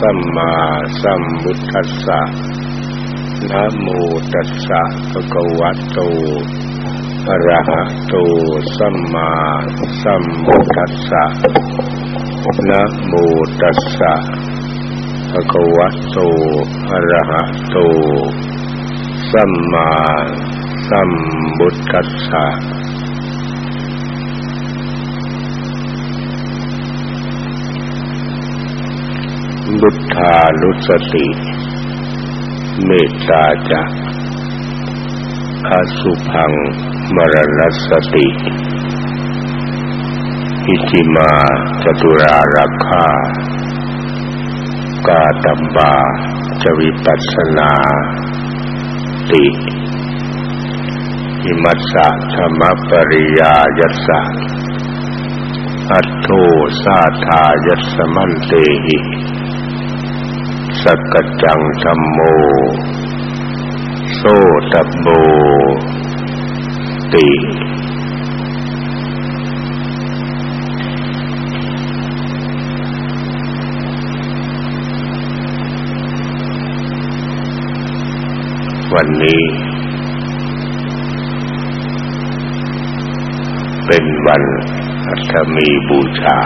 สัมมาสัมพุทธัสสะนะโมตัสสะภะคะวะโตอะระหะโตสัมมาสัมพุทธัสสะนะโมตัสสะภะคะวะโตอะระหะโตสัมมาสัมพุทธัสสะ บุทธานุสติ เมตตาจะอาสุพังมรณสติอิจิมาจตุรารักขากาตัมบาจวิปัสสนาติอิมัสสะธรรมปริยายัสสะอัตโตสาธายัสมันเตหิ สักจังธรรมโม โซตับโบติ วันนี้ เป็นวันอัตมีบูชา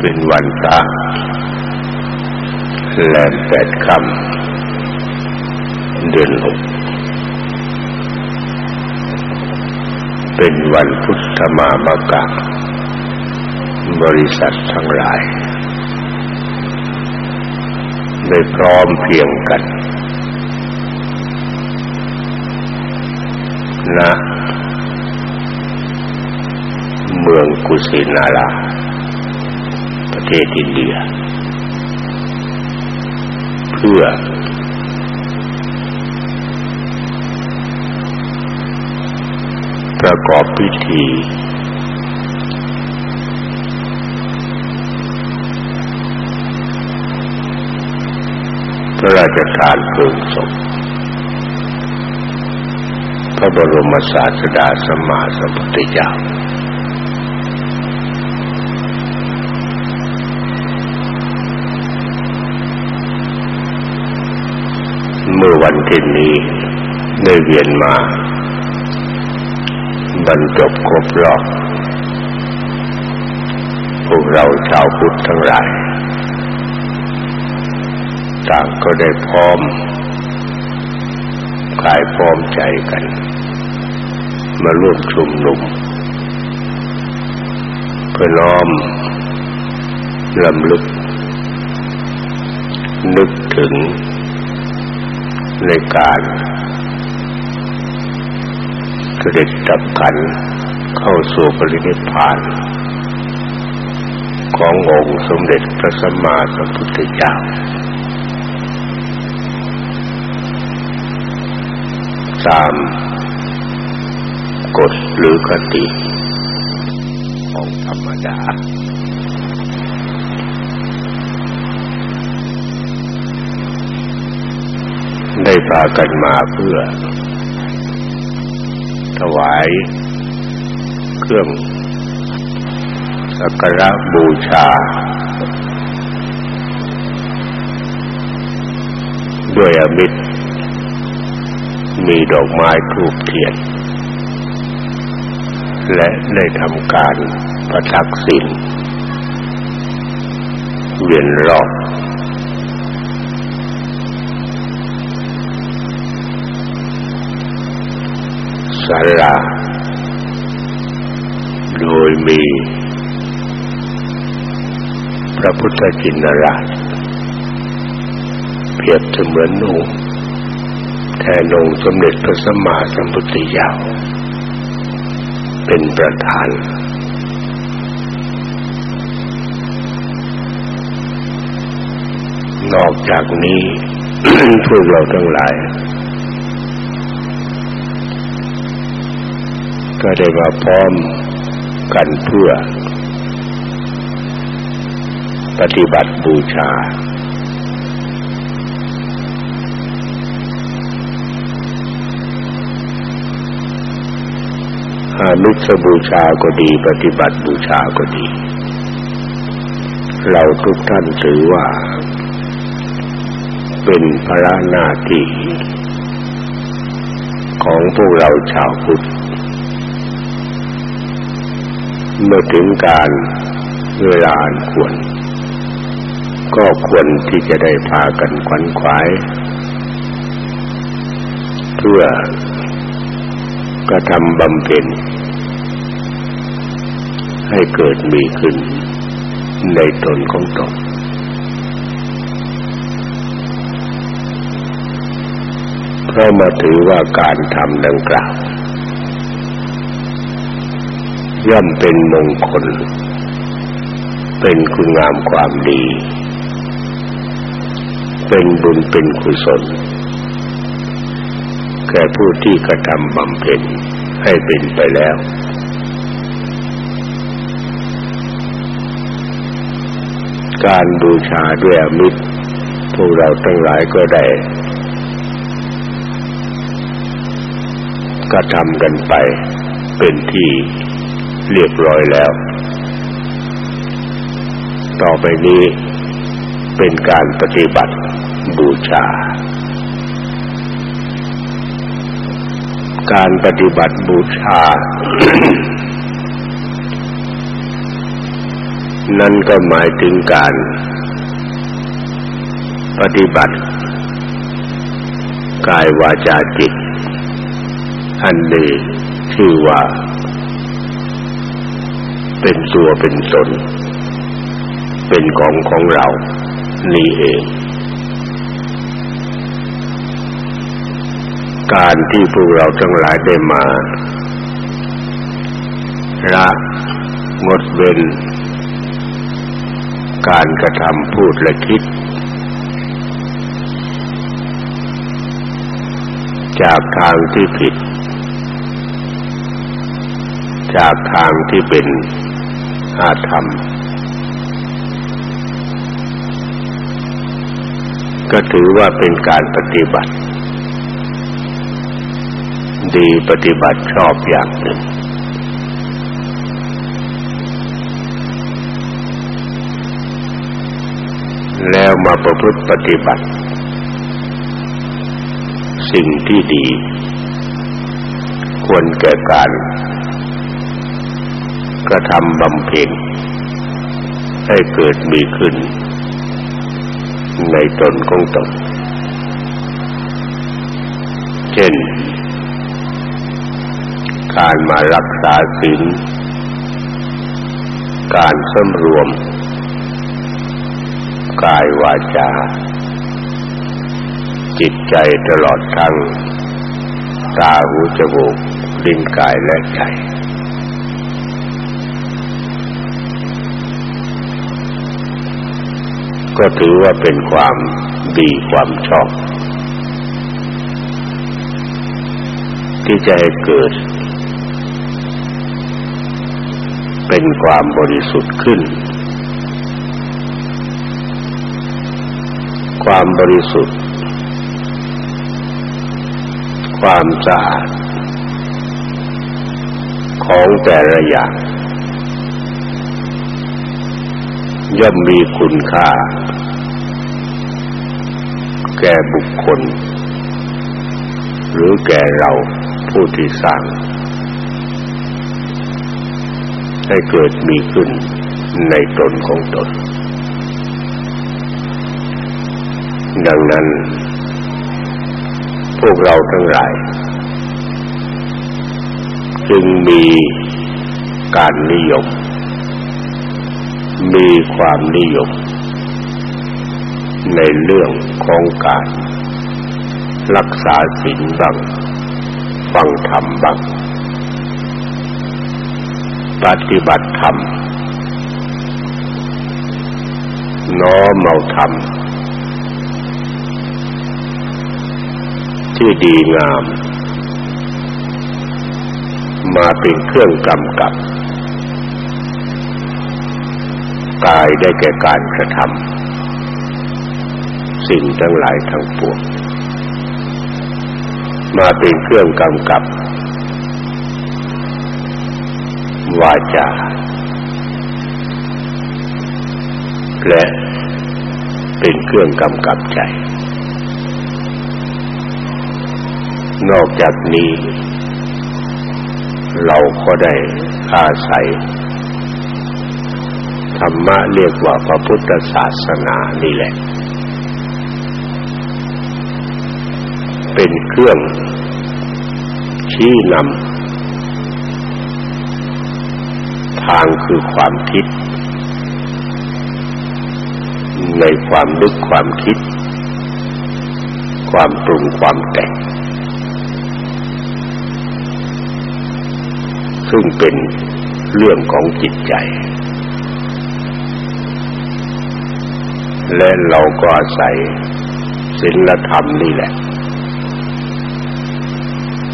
เป็นวันพระแลมแปดค่ำเดือนหกเป็นวันพุทธมามกะบริษัททั้งหลาย ได้พร้อมเพียงกันณเมืองกุสินารา เทศอินเดีย เพื่อ ประกอบพิธี พระราชทานเพลิงศพพระบรมศาสดาสมมาสัมพุทธเจ้าเมื่อ วันที่นี้ได้เวียนมา บรรจบครบรอบพวกเราชาวพุทธทั้งหลาย ต่างก็ได้พร้อมกายพร้อมใจกัน มาร่วมชุมนุมเพื่อน้อมลำลึก นึกถึง ในการเสด็จดับขันเข้าสู่ปรินิพพานขององค์สมเด็จพระสัมมาสัมพุทธเจ้า ตามกฎหรือคติของธรรมดาได้ พากันมาเพื่อ ถวาย เครื่องสักการะบูชา ด้วยอมิตร มีดอกไม้ทูบเทียน และได้ทำการประทักษิณเวียนรอบ ศาลา โดยมี พระพุทธจินราช เปรียบเสมือนองค์แทนองค์สมเด็จพระสัมมาสัมพุทธเจ้าเป็นประธาน นอกจากนี้พวกเราทั้งหลาย ก็ได้มาพร้อมกันเพื่อ ปฏิบัติบูชาออามิสบูชาก็ดี ปฏิบัติบูชาก็ดี เราทุกท่านถือว่า เป็นภาระหน้าที่ของพวกเราชาวพุทธ เมื่อถึงการเวลาอันควร ก็ควรที่จะได้พากันขวัญขวาย เพื่อกระทำบำเพ็ญให้เกิดมีขึ้นในตนของตนเพราะมาถือว่าการทำดังกล่าว ย่อมเป็นมงคล เป็นคุณงามความดี เป็นบุญเป็นกุศล แก่ผู้ที่กระทำบำเพ็ญให้เป็นไปแล้ว การบูชาด้วยอมิตรพวกเราทั้งหลายก็ได้กระทำกันไปเป็นที่ เรียบร้อยแล้ว ต่อไปนี้เป็นการปฏิบัติบูชา การปฏิบัติบูชา นั่นก็หมายถึงการ ปฏิบัติ กายวาจาจิตอันนี้ชื่อว่า เป็นตัวเป็นตน เป็นของของเรานี่เอง การที่พวกเราทั้งหลายได้มาละงดเว้น การกระทำพูดและคิด จากทางที่ผิด จากทางที่เป็น อาธรรม ก็ถือว่าเป็นการปฏิบัติ ดีปฏิบัติชอบอย่างหนึ่งแล้วมาประพฤติปฏิบัติ สิ่งที่ดี ควรแก่การ กระทำบำเพ็ญให้เกิดมีขึ้น ในตนของตน เช่น การมารักษาศีล การสำรวม กายวาจา จิตใจตลอดทั้งตาหูจมูกลิ้นกายและใจ ก็ถือว่าเป็นความดีความชอบ ที่จะให้เกิด เป็นความบริสุทธิ์ขึ้น ความบริสุทธิ์ ความสะอาดของแต่ละอย่าง ย่อมมีคุณค่า แก่บุคคล หรือแก่เราผู้ที่สร้าง ให้เกิดมีขึ้นในตนของตน ดังนั้น พวกเราทั้งหลาย จึงมีการนิยม มีความนิยม ในเรื่องของการ รักษาศีลบ้างฟังธรรมบ้างปฏิบัติธรรมน้อมเอาธรรมที่ดีงาม มาเป็นเครื่องกำกับ กายได้แก่การกระทำสิ่งทั้งหลายทั้งปวงมาเป็นเครื่องกำกับ วาจา และเป็นเครื่องกำกับใจ นอกจากนี้ เราก็ได้อาศัย มะเรียกว่าพระพุทธศาสนานี่แหละ เป็นเครื่องชี้นำทางคือความคิด ในความนึกความคิด ความปรุงความแต่งซึ่งเป็นเรื่องของจิตใจ และเราก็อาศัยศีลธรรมนี่แหละ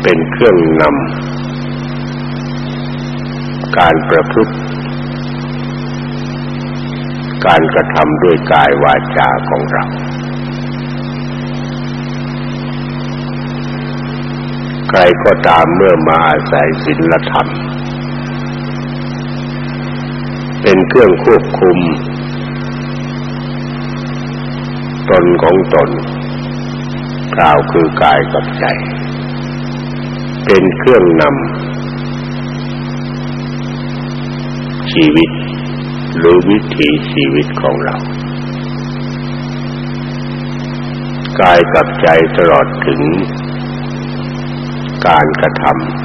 เป็นเครื่องนำการประพฤติ การกระทำด้วยกายวาจาของเรา ใครก็ตามเมื่อมาอาศัยศีลธรรม เป็นเครื่องควบคุม ตนของตนกล่าวคือกายกับใจ เป็นเครื่องนำชีวิตหรือวิถีชีวิตของเรา กายกับใจตลอดถึง การกระท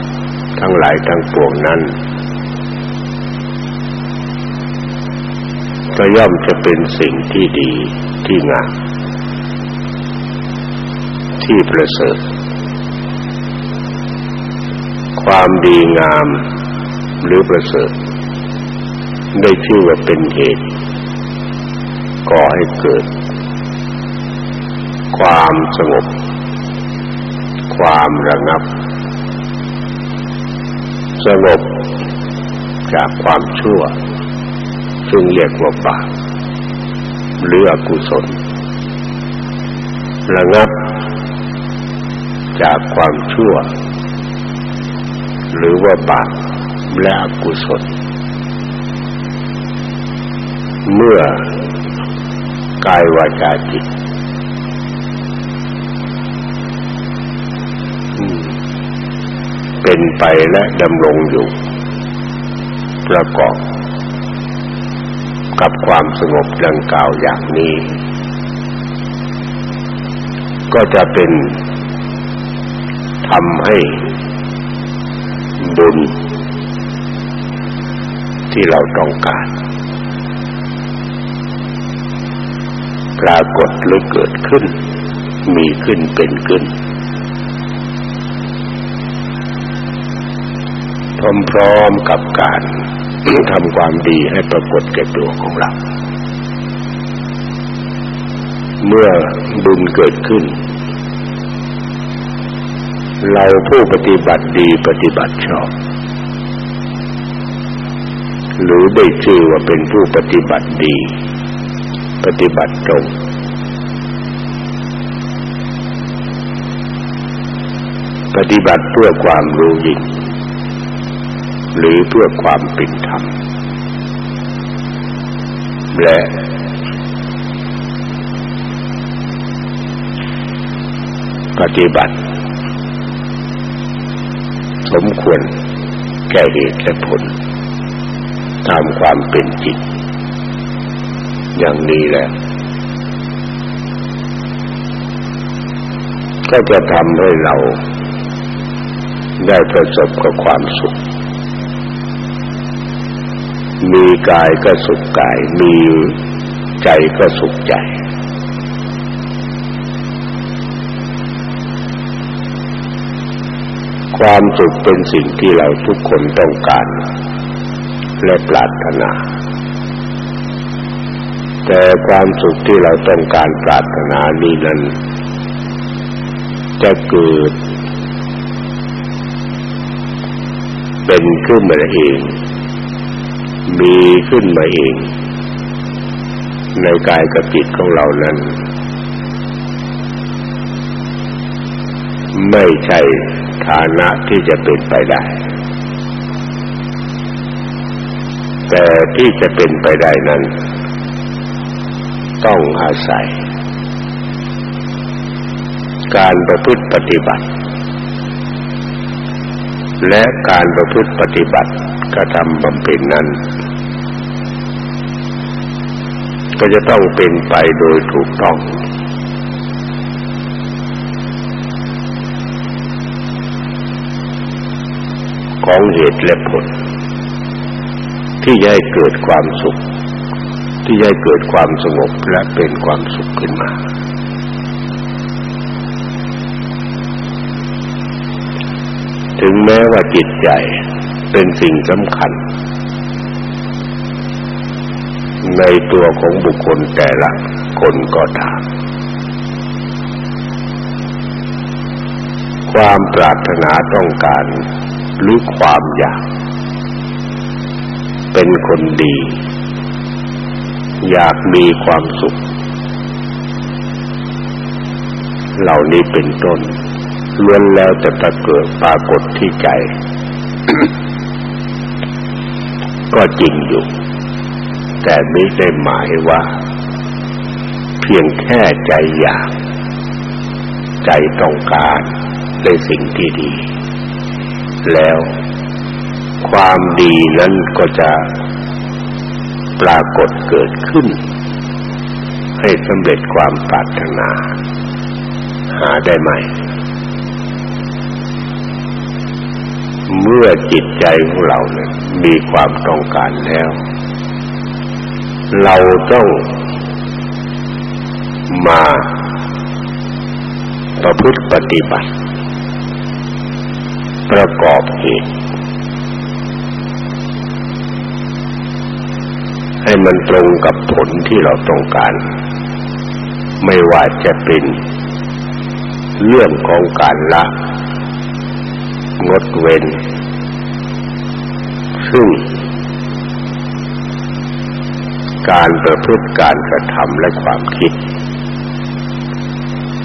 ำทั้งหลายทั้งปวงนั้นก็ย่อมจะเป็นสิ่งที่ดีที่งาม ที่ประเสริฐ ความดีงามหรือประเสริฐ ได้ชื่อว่าเป็นเหตุก่อให้เกิด ความสงบ ความระงับ สงบจากความชั่ว ซึ่งเรียกว่าบาปหรืออกุศลระงับ จากความชั่ว หรือว่าบาปและอกุศล เมื่อกายวาจาจิตเป็นไปและดำรงอยู่ ประกอบ กับความสงบดังกล่าวอย่างนี้ ก็จะเป็น ทำให้บุญที่เราต้องการ ปรากฏหรือเกิดขึ้น มีขึ้นเป็นขึ้น พร้อมๆกับการทำความดีให้ปรากฏแก่ตัวของเรา เมื่อบุญเกิดขึ้น เราผู้ปฏิบัติดีปฏิบัติชอบ หรือได้ชื่อว่าเป็นผู้ปฏิบัติดี ปฏิบัติตรงปฏิบัติเพื่อความรู้ยิ่งหรือเพื่อความเป็นธรรม และปฏิบัติ สมควรแก่เหตุและผลตามความเป็นจริงอย่างนี้แหละก็จะทำให้เราได้ประสบกับความสุข มีกายก็สุขกาย มีใจก็สุขใจ ความสุขเป็นสิ่งที่เราทุกคนต้องการ และปรารถนา แต่ความสุขที่เราต้องการปรารถนานี้นั้น จะเกิด เป็นขึ้นมาเอง มีขึ้นมาเอง ในกายกับจิตของเรานั้น ไม่ใช่ ฐานะที่จะเป็นไปได้ แต่ที่จะเป็นไปได้นั้น ต้องอาศัย การประพฤติปฏิบัติ และการประพฤติปฏิบัติกระทำบำเพ็ญนั้น ก็จะต้องเป็นไปโดยถูกต้อง ของเหตุและผล ที่จะให้เกิดความสุข ที่จะให้เกิดความสงบและเป็นความสุขขึ้นมา ถึงแม้ว่าจิตใจเป็นสิ่งสำคัญ ในตัวของบุคคลแต่ละคนก็ตามความปรารถนาต้องการ หรือความอยาก เป็นคนดี อยากมีความสุข เหล่านี้เป็นต้นล้วนแล้วแต่ตะเกิดปรากฏที่ใจ ก็จริงอยู่ แต่ไม่ได้หมายว่า เพียงแค่ใจอยาก ใจต้องการในสิ่งที่ดี แล้ว ความดีนั้นก็จะปรากฏเกิดขึ้น ให้สำเร็จความปรารถนา หาได้ไหม เมื่อจิตใจของเราเนี่ยมีความต้องการแล้ว เราต้องมาประพฤติปฏิบัติ ประกอบเหตุ ให้มันตรงกับผลที่เราต้องการ ไม่ว่าจะเป็นเรื่องของการละ งดเว้น ซึ่ง การประพฤติการกระทำและความคิด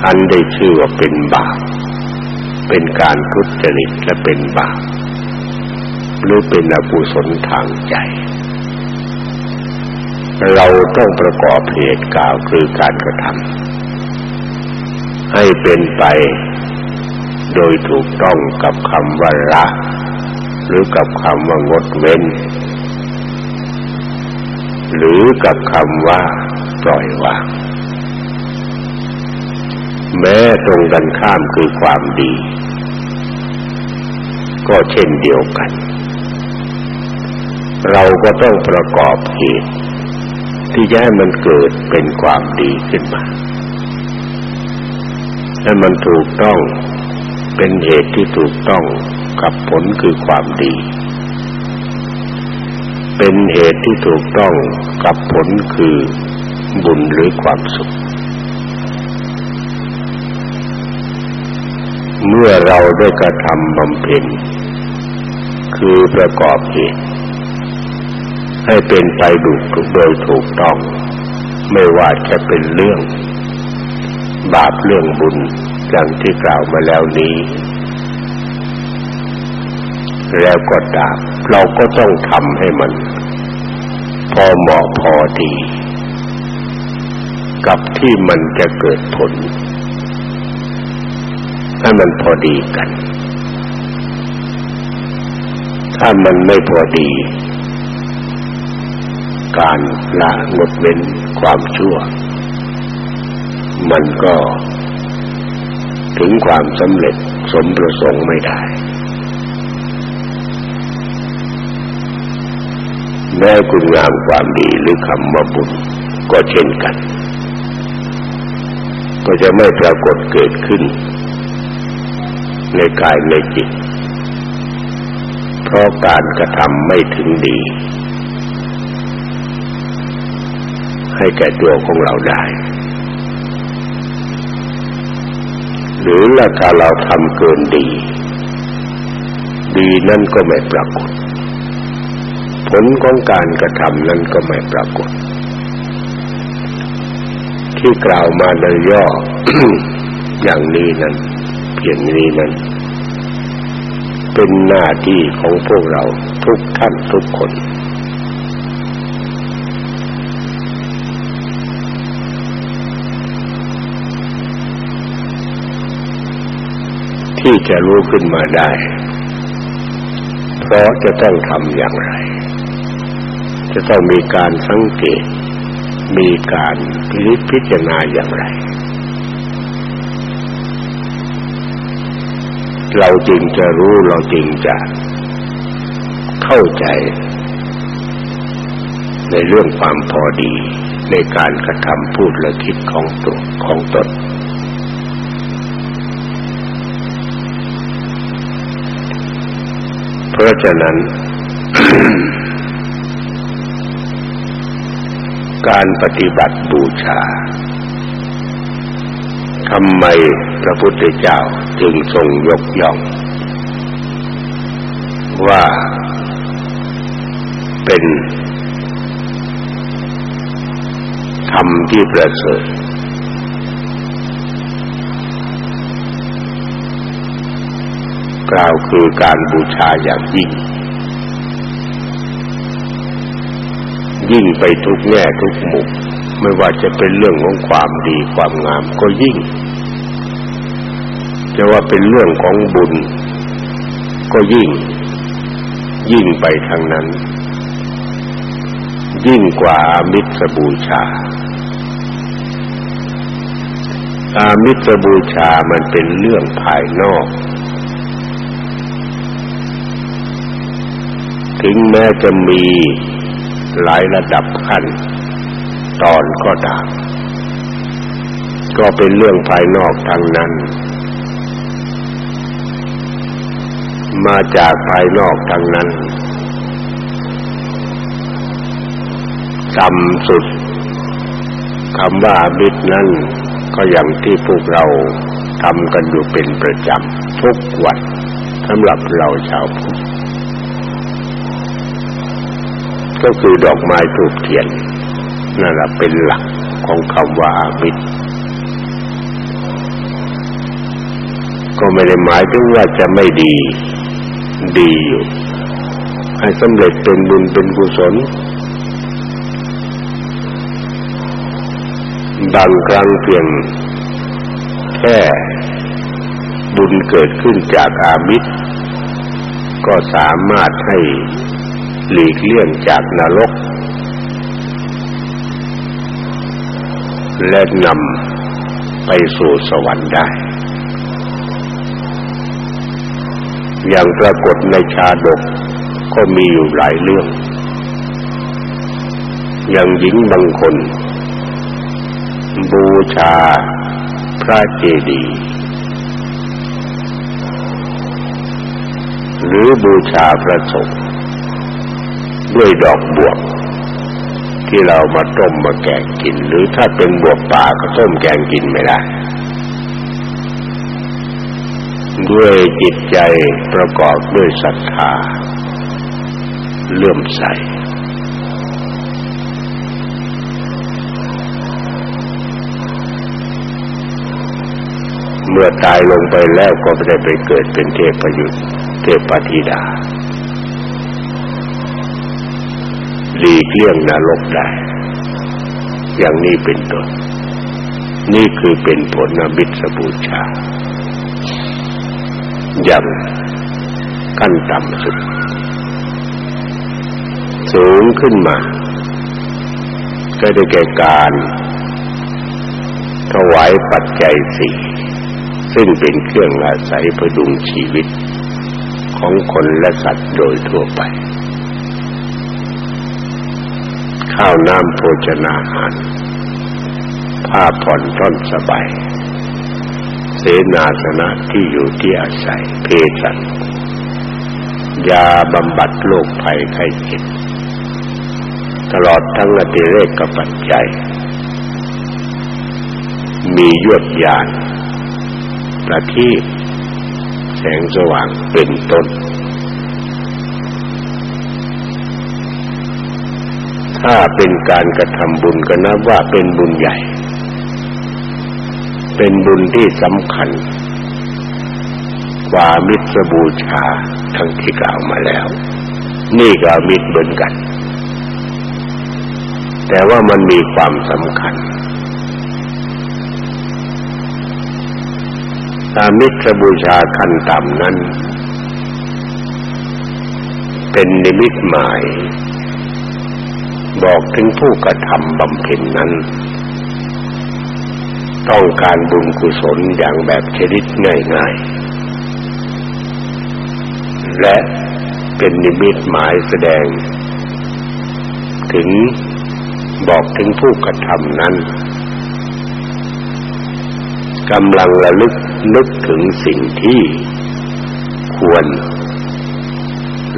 อันได้ชื่อว่าเป็นบาป เป็นการทุจริตและเป็นบาปหรือเป็นอกุศลทางใจ เราต้องประกอบเหตุกล่าวคือการกระทำให้เป็นไปโดยถูกต้องกับคำว่าละหรือกับคำว่างดเว้น หรือกับคำว่าปล่อยวางแม้ตรงกันข้ามคือความดี ก็เช่นเดียวกัน เราก็ต้องประกอบเหตุ ที่จะให้มันเกิดเป็นความดีขึ้นมาให้มันถูกต้องเป็นเหตุที่ถูกต้องกับผลคือความดี เป็นเหตุที่ถูกต้องกับผลคือบุญหรือความสุข เมื่อเราได้กระทำบำเพ็ญคือประกอบเหตุให้เป็นไปดูโดยถูกต้อง ไม่ว่าจะเป็นเรื่อง บาปเรื่องบุญดังที่กล่าวมาแล้วนี้ แล้วก็ตามเราก็ต้องทำให้มัน พอเหมาะพอดี กับที่มันจะเกิดผล ให้มันพอดีกัน ถ้ามันไม่พอดี การละงดเว้นความชั่ว มันก็ ถึงความสำเร็จสมประสงค์ไม่ได้ แม้คุณงามความดีหรือคำว่าบุญก็เช่นกัน ก็จะไม่ปรากฏเกิดขึ้น ในกายในจิต เพราะการกระทำไม่ถึงดี ให้แก่ตัวของเราได้ หรือละถ้าเราทำเกินดี ดีนั่นก็ไม่ปรากฏ ผลของการกระทำนั้นก็ไม่ปรากฏ ที่กล่าวมาในย่ออย่างนี้นั้น อย่างนี้นั้น เป็นหน้าที่ของพวกเราทุกท่านทุกคน ที่จะรู้ขึ้นมาได้ เพราะจะต้องทำอย่างไร จะต้องมีการสังเกต มีการพิจารณาอย่างไร เราจึงจะรู้เราจึงจะเข้าใจ ในเรื่องความพอดีในการกระทำพูดและคิดของตัวของตนเพราะฉะนั้น การปฏิบัติบูชาทำไมพระพุทธเจ้า จึงทรงยกย่อง ว่าเป็นธรรมที่ประเสริฐกล่าวคือการบูชาอย่างยิ่ง ยิ่งไปทุกแง่ทุกมุมไม่ว่าจะเป็นเรื่องของความดีความงามก็ยิ่ง จะว่าเป็นเรื่องของบุญ ก็ยิ่ง ยิ่งไปทางนั้น ยิ่งกว่ามิตรบูชา อามิตรบูชามันเป็นเรื่องภายนอก ถึงแม้จะมีหลายระดับขั้น ตอนก็ตามก็เป็นเรื่องภายนอกทางนั้น มาจากภายนอกทางนั้นต่ำสุดคำว่ามิตรนั้นก็อย่างที่พวกเราทำกันอยู่เป็นประจำทุกวันสำหรับเราชาวพุทธก็คือดอกไม้ถูกเทียนนั่นแหละเป็นหลักของคำว่าอามิตรก็ไม่ได้หมายถึงว่าจะไม่ดี ดีอยู่ให้สำเร็จเป็นบุญเป็นกุศลบางครั้งเพียงแค่บุญเกิดขึ้นจากอามิตร ก็สามารถให้หลีกเลี่ยงจากนรก และนำไปสู่สวรรค์ได้ อย่างปรากฏในชาดกก็มีอยู่หลายเรื่อง อย่างหญิงบางคน บูชาพระเจดีย์หรือบูชาพระสงฆ์ด้วยดอกบวบที่เรามาต้มมาแกงกิน หรือถ้าเป็นบวบป่าก็ต้มแกงกินไม่ได้ ด้วยจิตใจประกอบด้วยศรัทธาเลื่อมใส เมื่อตายลงไปแล้วก็ไม่ได้ไปเกิดเป็นเทพยุทธเทพปฏิดาหลีกเลี่ยงนรกได้ อย่างนี้เป็นต้นนี่คือเป็นผลอมิสบูชา อย่างขั้นต่ำสุด สูงขึ้นมา ก็ได้แก่การถวายปัจจัยสี่ซึ่งเป็นเครื่องอาศัยประดุงชีวิต ของคนและสัตว์โดยทั่วไป ข้าวน้ำโภชนาหาร ผ้าผ่อนท่อนสบาย เสนาสนะที่อยู่ที่อาศัยเพศัตยาบำบัดโรคภัยไข้เจ็บตลอดทั้งอติเรกกับปัจจัย มียวดยานประทีปแสงสว่างเป็นต้น ถ้าเป็นการกระทำบุญก็นับว่าเป็นบุญใหญ่ เป็นบุญที่สำคัญ กว่ามิตรบูชาทั้งที่กล่าวมาแล้ว นี่ก็มิตรเหมือนกัน แต่ว่ามันมีความสำคัญอามิตรบูชาขั้นต่ำนั้น เป็นนิมิตหมาย บอกถึงผู้กระทำบำเพ็ญนั้น ต้องการบุญกุศลอย่างแบบชนิดง่ายๆ และเป็นนิมิตหมายแสดง ถึงบอกถึงผู้กระทำนั้นกำลังระลึกนึกถึงสิ่งที่ควร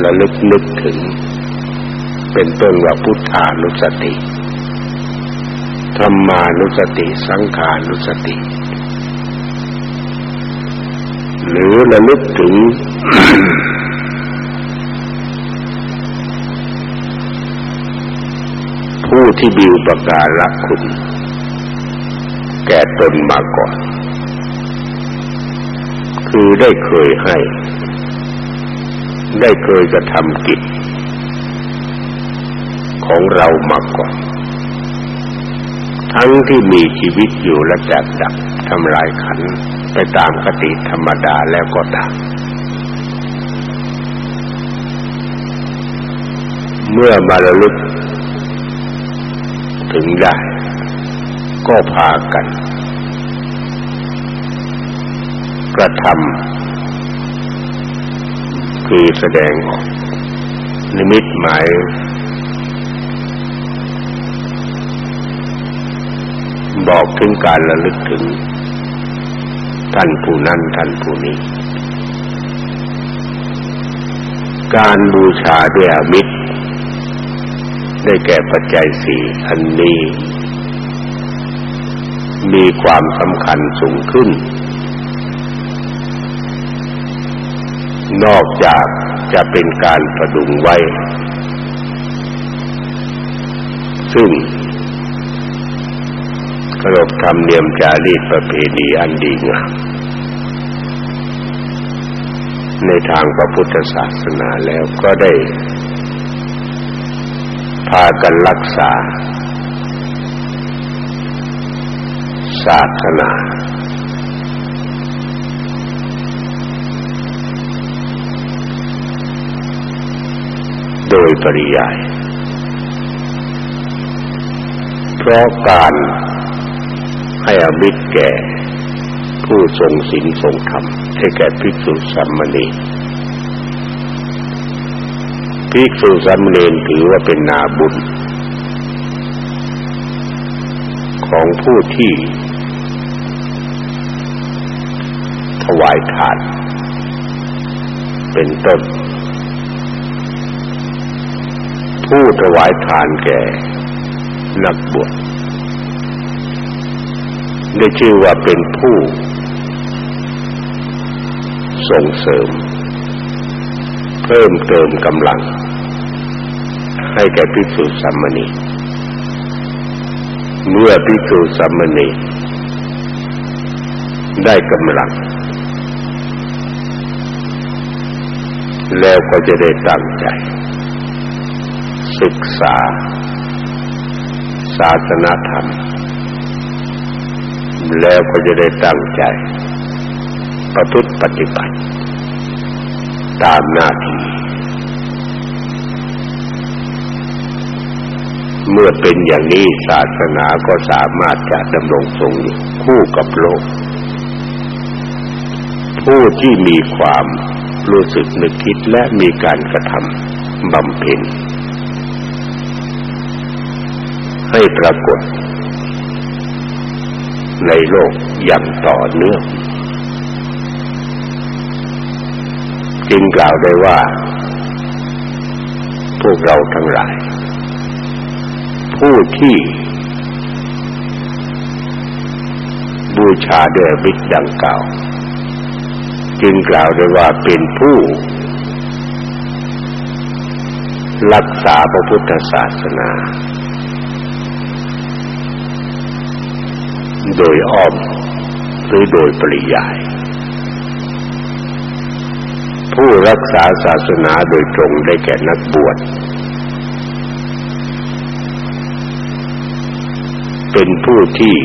ระลึกนึกถึง เป็นต้นว่าพุทธานุสติ ธรรมานุสติ สังขานุสติ หรือระลึกถึง ผู้ที่บิวประการักคุณ แก่ตนมาก่อน คือได้เคยให้ ได้เคยกระทำกิจของเรามาก่อน ทั้งที่มีชีวิตอยู่และจัดดับทำลายขันไปตามคติธรรมดาแล้วก็ตามเมื่อมาระลึกถึงได้ ก็พากัน กระทำคือแสดงออกนิมิตหมาย บอกถึงการระลึกถึง ท่านผู้นั้นท่านผู้นี้ การบูชาด้วยอมิตร ได้แก่ปัจจัยสี่อันนี้ มีความสำคัญสูงขึ้น นอกจากจะเป็นการประดุงไว้ ซึ่ง ขนบธรรมเนียมจารีตประเพณีอันดีงามในทางพระพุทธศาสนาแล้วก็ได้ พากันรักษา ศาสนา โดยปริยาย เพราะการ ให้อมิตรแก่ผู้ทรงศีลทรงธรรมให้แก่ภิกษุสามเณรภิกษุสามเณรถือว่าเป็นนาบุญ ของผู้ที่ ถวายทาน เป็นต้น ผู้ถวายทานแก่นักบวช ได้ชื่อว่าเป็นผู้ ส่งเสริม เพิ่มเติมกำลัง ให้แก่ภิกษุสามเณรเมื่อภิกษุสามเณรได้กำลัง แล้วก็จะได้ตั้งใจ ศึกษา ศาสนาธรรม แล้วก็จะได้ตั้งใจ ประพฤติปฏิบัติ ตามหน้าที่เมื่อเป็นอย่างนี้ศาสนาก็สามารถจะดำรงทรงอยู่คู่กับโลก ผู้ที่มีความรู้สึกนึกคิดและมีการกระทำบำเพ็ญให้ปรากฏ ในโลกอย่างต่อเนื่อง จึงกล่าวได้ว่า พวกเราทั้งหลาย ผู้ที่ บูชาด้วยบิดดังเก่าจึงกล่าวได้ว่าเป็นผู้ รักษาพระพุทธศาสนา โดยอ้อมหรือโดยปริยาย ผู้รักษาศาสนาโดยตรงได้แก่นักบวชเป็นผู้ที่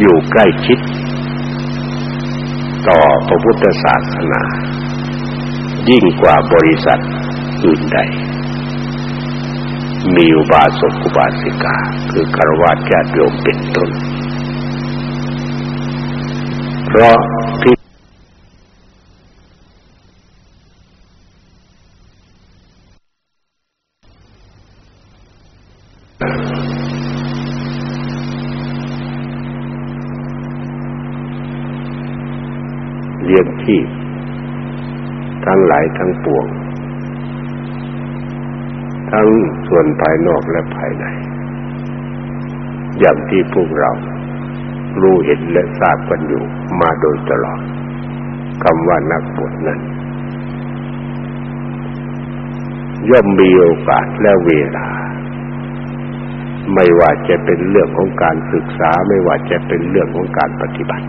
อยู่ใกล้ชิด ต่อพระพุทธศาสนา ยิ่งกว่าบริษัทอื่นใด มีอุบาสกอุบาสิกา คือคารวะญาติโยมเป็นต้น เพราะที่เลี้ยงชีพทั้งหลายทั้งปวง ทั้งส่วนภายนอกและภายใน อย่างที่พวกเรารู้เห็นและทราบกันอยู่มาโดยตลอดคำว่านักบวชนั้น ย่อมมีโอกาสและเวลา ไม่ว่าจะเป็นเรื่องของการศึกษา ไม่ว่าจะเป็นเรื่องของการปฏิบัติ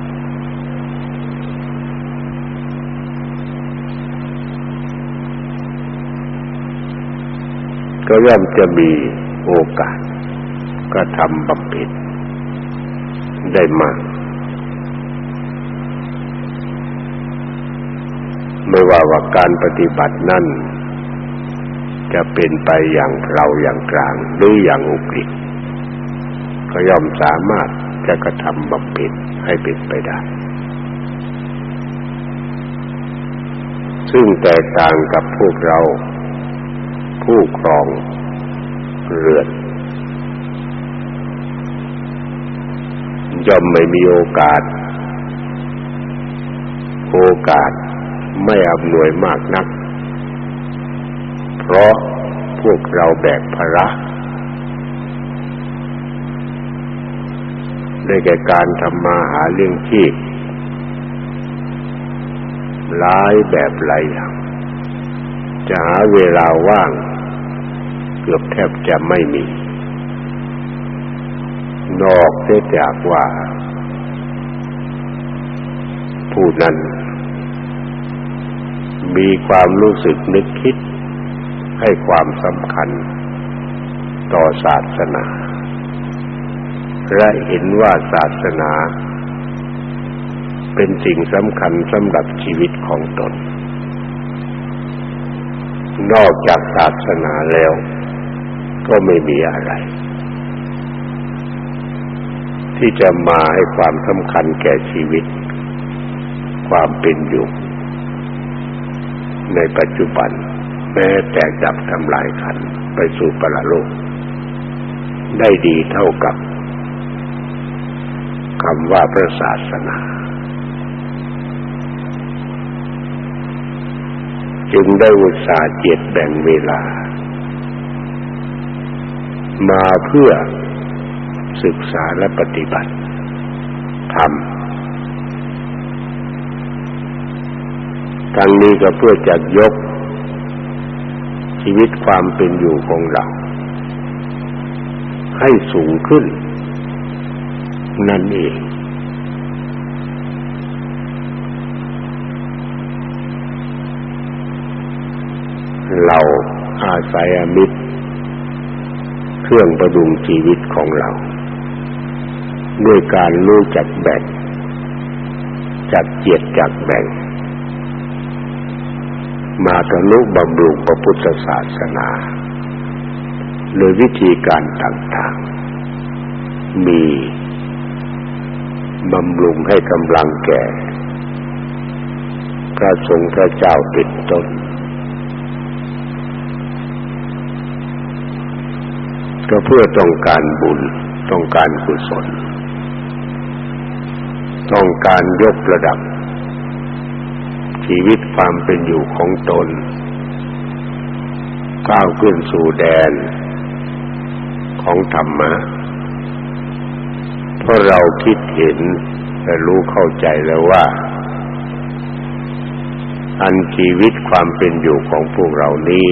ก็ย่อมจะมีโอกาสกระทำบำเพ็ญได้มาก ไม่ว่าว่าการปฏิบัตินั้นจะเป็นไปอย่างเราอย่างกลางหรืออย่างอุกฤษก็ย่อมสามารถจะกระทำบำเพ็ญให้เป็นไปได้ ซึ่งแตกต่างกับพวกเรา ผู้ครองเรือนย่อมไม่มีโอกาส โอกาสไม่อำนวยมากนัก เพราะพวกเราแบกภาระได้แก่การทำมาหาเลี้ยงชีพหลายแบบหลายอย่างจะหาเวลาว่าง เกือบแทบจะไม่มี นอกเสียจากว่า ผู้นั้น มีความรู้สึกนึกคิดให้ความสำคัญ ต่อศาสนา และเห็นว่าศาสนา เป็นสิ่งสำคัญสำหรับชีวิตของตน นอกจากศาสนาแล้ว ก็ไม่มีอะไร ที่จะมาให้ความสำคัญแก่ชีวิต ความเป็นอยู่ ในปัจจุบัน แม้แต่จับทำลายขันไปสู่ปรโลก ได้ดีเท่ากับคำว่าพระศาสนา จึงได้อุตส่าห์เจียดแบ่งเวลา มาเพื่อศึกษาและปฏิบัติทำทั้งนี้ก็เพื่อจะยก ชีวิตความเป็นอยู่ของเรา ให้สูงขึ้น นั่นเองเราอาศัยอมิตร เครื่องประดุงชีวิตของเรา ด้วยการรู้จักแบ่งจัดเจียดจักแบ่ง มาทะนุบำรุงพระพุทธศาสนาโดยวิธีการต่างๆ มีบำรุงให้กำลังแก่พระสงฆ์พระเจ้าเป็นต้น ก็เพื่อต้องการบุญ ต้องการกุศล ต้องการยกระดับ ชีวิตความเป็นอยู่ของตน ก้าวขึ้นสู่แดน ของธรรมะเพราะเราคิดเห็นและรู้เข้าใจแล้วว่า อันชีวิตความเป็นอยู่ของพวกเรานี้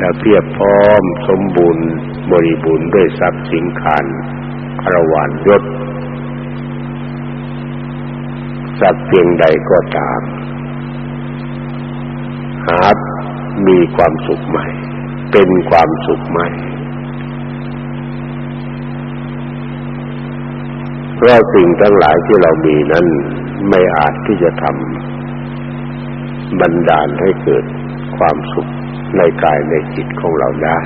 จะเพียบพร้อมสมบูรณ์บริบูรณ์ด้วยทรัพย์สินคารคารวานยศสักเพียงใดก็ตาม หามีความสุขใหม่ เป็นความสุขใหม่เพราะสิ่งทั้งหลายที่เรามีนั้นไม่อาจที่จะทำบันดาลให้เกิดความสุข ในกายในจิตของเราได้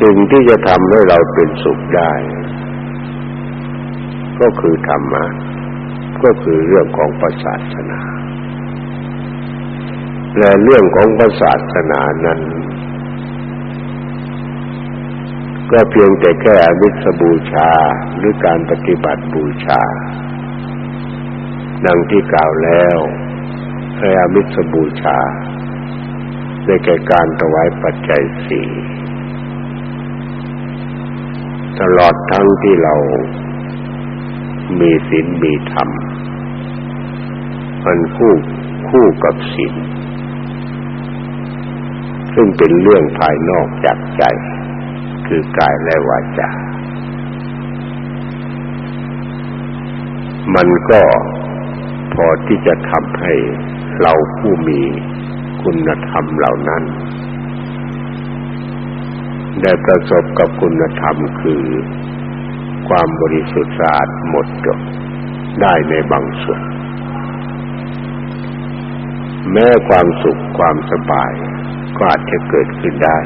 สิ่งที่จะทำให้เราเป็นสุขได้ ก็คือธรรมะก็คือเรื่องของศาสนา และเรื่องของศาสนานั้น ก็เพียงแต่แค่อวิสบูชาหรือการปฏิบัติบูชา ดังที่กล่าวแล้ว ใอ้อมิสบูชาในแก่การถวายปัจจัยสี่ตลอดทั้งที่เรามีศีลมีธรรมมันคู่คู่กับศีลซึ่งเป็นเรื่องภายนอกจากใจ คือกายและวาจา มันก็ พอที่จะทำให้เราผู้มีคุณธรรมเหล่านั้น ได้ประสบกับคุณธรรมคือความบริสุทธิ์สะอาดหมดจดได้ในบางส่วน แม้ความสุขความสบายก็อาจจะเกิดขึ้นได้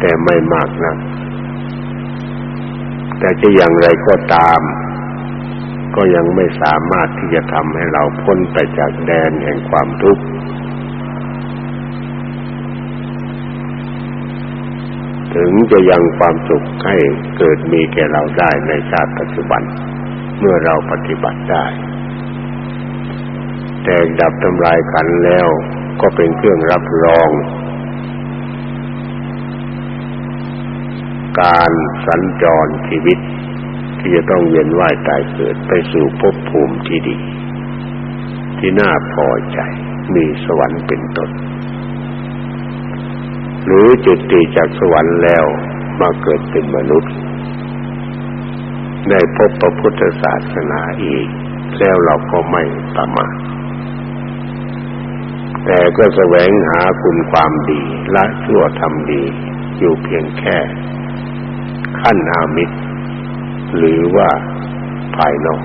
แต่ไม่มากนัก แต่จะอย่างไรก็ตาม ก็ยังไม่สามารถที่จะทำให้เราพ้นไปจากแดนแห่งความทุกข์ถึงจะยังความสุขให้เกิดมีแก่เราได้ในชาติปัจจุบัน เมื่อเราปฏิบัติได้ แต่ดับทำลายกันแล้วก็เป็นเครื่องรับรอง การสัญจรชีวิต ที่จะต้องเวียนว่ายตายเกิดไปสู่ภพภูมิที่ดี ที่น่าพอใจ มีสวรรค์เป็นต้น หรือจุติจากสวรรค์แล้วมาเกิดเป็นมนุษย์ ได้พบพระพุทธศาสนาอีก แล้วเราก็ไม่ประมาทแต่ก็แสวงหาคุณความดีละชั่วทำดี อยู่เพียงแค่ขั้นอามิตร หรือว่าภายนอก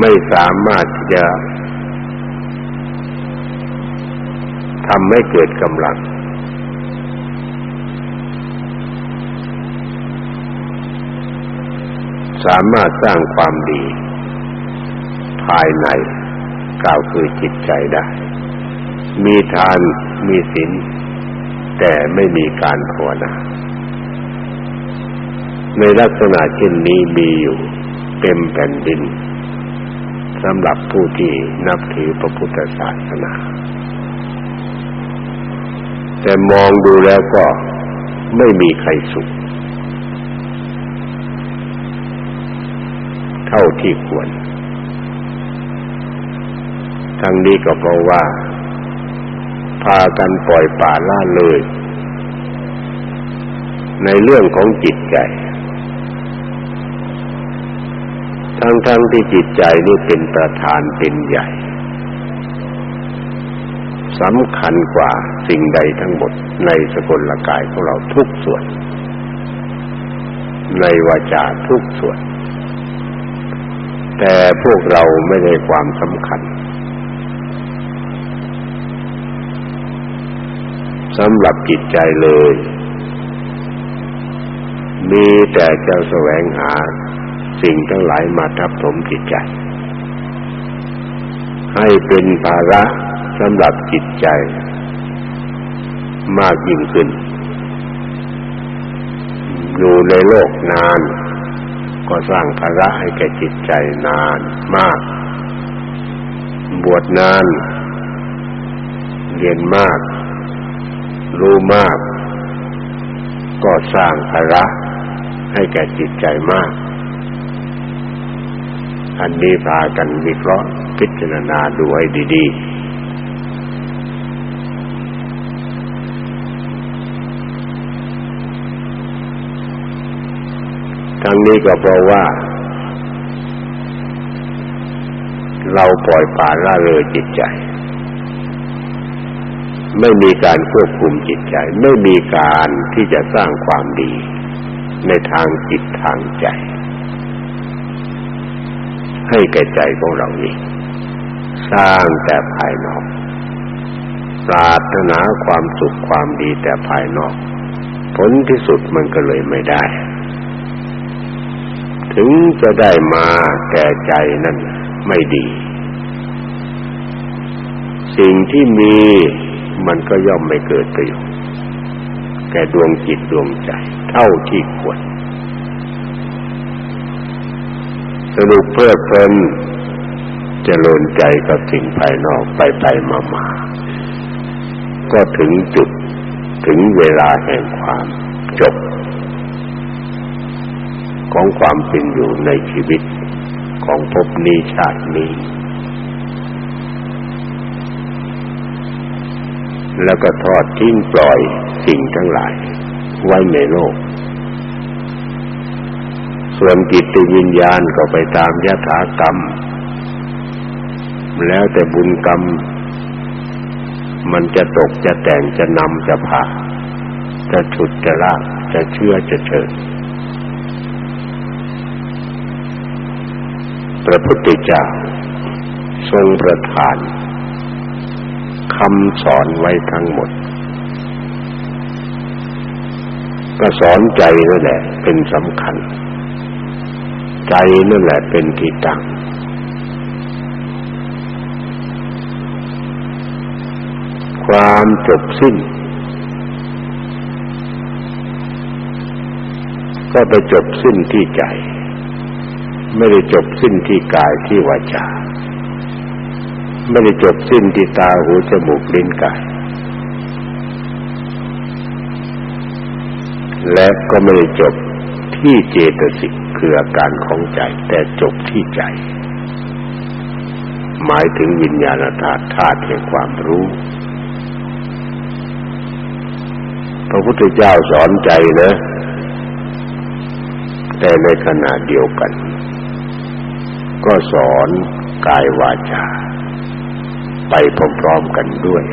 ไม่สามารถจะทำให้เกิดกำลัง สามารถสร้างความดี ภายในกล่าวคือจิตใจได้ มีทานมีศีลแต่ไม่มีการภาวนา ในลักษณะเช่นนี้มีอยู่เต็มแผ่นดินสำหรับผู้ที่นับถือพระพุทธศาสนา แต่มองดูแล้วก็ไม่มีใครสุข เท่าที่ควร ทั้งนี้ก็เพราะว่า พากันปล่อยป่าล่าเลย ในเรื่องของจิตใจ ทั้งๆทที่จิตใจนี่เป็นประธานเป็นใหญ่สำคัญกว่าสิ่งใดทั้งหมดในสกลกายของเราทุกส่วน ในวาจาทุกส่วน แต่พวกเราไม่ได้ความสำคัญสำหรับจิตใจเลย มีแต่จะแสวงหา สิ่งทั้งหลายมาทับถมจิตใจ ให้เป็นภาระสำหรับจิตใจ มากยิ่งขึ้น อยู่ในโลกนาน ก็สร้างภาระให้แก่จิตใจนานมาก บวชนาน เรียนมาก รู้มาก ก็สร้างภาระให้แก่จิตใจมาก อันนี้พากันวิเคราะห์พิจารณาดูให้ดีๆ ทั้งนี้ก็เพราะว่า เราปล่อยปละละเลยจิตใจ ไม่มีการควบคุมจิตใจ ไม่มีการที่จะสร้างความดีในทางจิตทางใจ ให้แก่ใจของเราเองสร้างแต่ภายนอกปรารถนาความสุขความดีแต่ภายนอก ผลที่สุดมันก็เลยไม่ได้ ถึงจะได้มาแต่ใจนั่นไม่ดี สิ่งที่มีมันก็ย่อมไม่เกิดประโยชน์แก่ดวงจิตดวงใจ เท่าที่ควร สรุปเพื่อเพลินเจริญใจกับสิ่งภายนอกไปไปมามาก็ถึงจุดถึงเวลาแห่งความจบ ของความเป็นอยู่ในชีวิตของภพนี้ชาตินี้ แล้วก็ทอดทิ้งปล่อยสิ่งทั้งหลายไว้ในโลก ส่วนจิตวิญญาณก็ไปตามยถากรรม แล้วแต่บุญกรรม มันจะตกจะแต่งจะนำจะพาจะฉุดจะลากจะเชื่อจะเชิญพระพุทธเจ้าทรงประทานคำสอนไว้ทั้งหมด ก็สอนใจนั่นแหละเป็นสำคัญ ใจนั่นแหละเป็นที่ตั้ง ความจบสิ้น ก็ไปจบสิ้นที่ใจ ไม่ได้จบสิ้นที่กายที่วาจาไม่ได้จบสิ้นที่ตาหูจมูกลิ้นกาย และก็ไม่ได้จบที่เจตสิก คืออาการของใจ แต่จบที่ใจ หมายถึงวิญญาณธาตุธาตุแห่งความรู้ พระพุทธเจ้าสอนใจนะ แต่ในขณะเดียวกัน ก็สอนกายวาจา ไปพร้อมๆกันด้วย